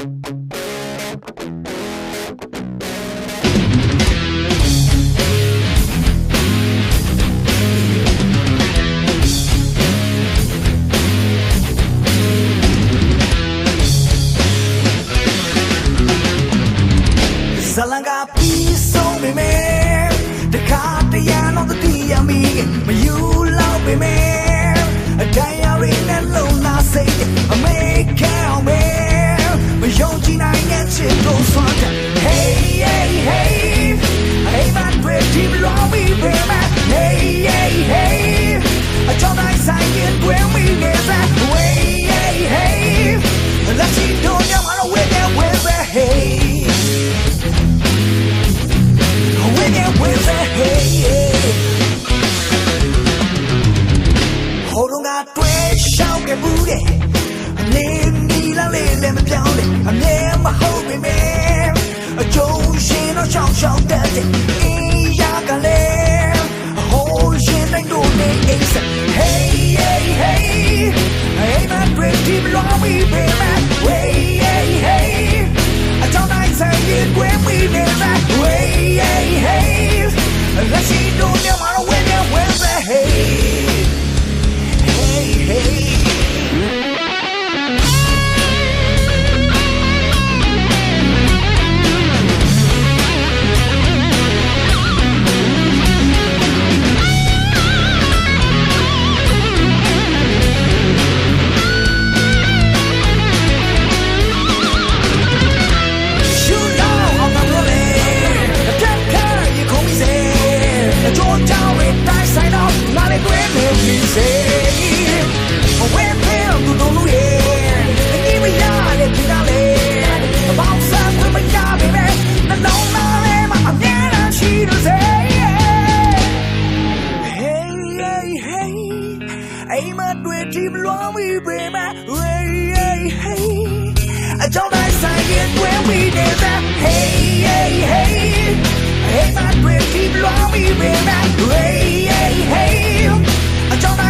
Zalanga piso mi me, dekati ano da ti amige, ma you trong trong tên thì y ya hey hey hey hey man bring team lo mi về hey hey hey trong này sẽ yên quên mi về man hey hey hey let's see đồ nếu mà nó quên အိမ်မတွေ့ဒီမလွန်ဝီပေမဲ့ hey hey hey အကြောင်းတိုင်းဆိုင်ရင်တွေ့ဝီနေတာ hey hey hey အိမ်မတွေ့ဒီမလွန်ဝီပေမဲ့ hey hey hey အကြောင်းတိုင်း